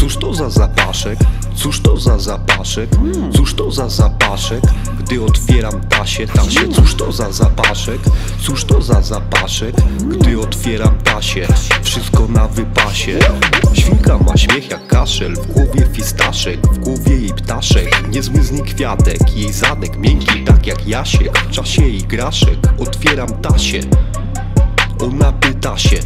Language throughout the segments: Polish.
Cóż to za zapaszek? Cóż to za zapaszek? Cóż to za zapaszek? Gdy otwieram tasie, tasie Cóż to za zapaszek? Cóż to za zapaszek? Gdy otwieram tasie Wszystko na wypasie Świnka ma śmiech jak kaszel W głowie fistaszek, w głowie jej ptaszek Niezły z kwiatek, jej zadek Miękki tak jak Jasiek W czasie jej graszek Otwieram tasie ona pyta się,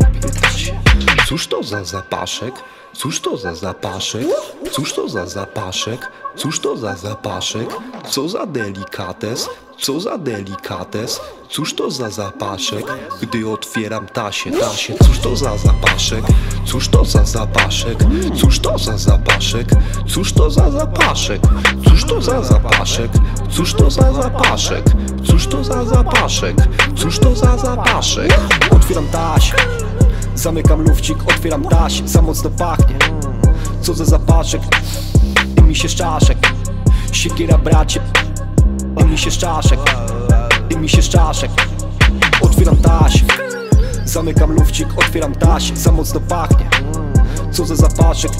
Cóż to za zapaszek? Cóż to za zapaszek? Cóż to za zapaszek? Cóż to za zapaszek? Co za delikates? Co za delikates? Cóż to za zapaszek? Gdy otwieram tasie, tasie Cóż to za zapaszek? Cóż to za zapaszek? Cóż to za zapaszek? Cóż to za zapaszek? Cóż to za zapaszek? Cóż to za zapaszek? Cóż to za zapaszek? Cóż to za zapaszek? Otwieram taś Zamykam lufcik, otwieram taś Za mocno pachnie. Co za zapaszek? I mi się szczaszek. Siekiera bracie I mi się szczaszek. I mi się szczaszek. Otwieram taś. Zamykam lufcik, otwieram taś Za mocno pachnie. Co za zapaszek?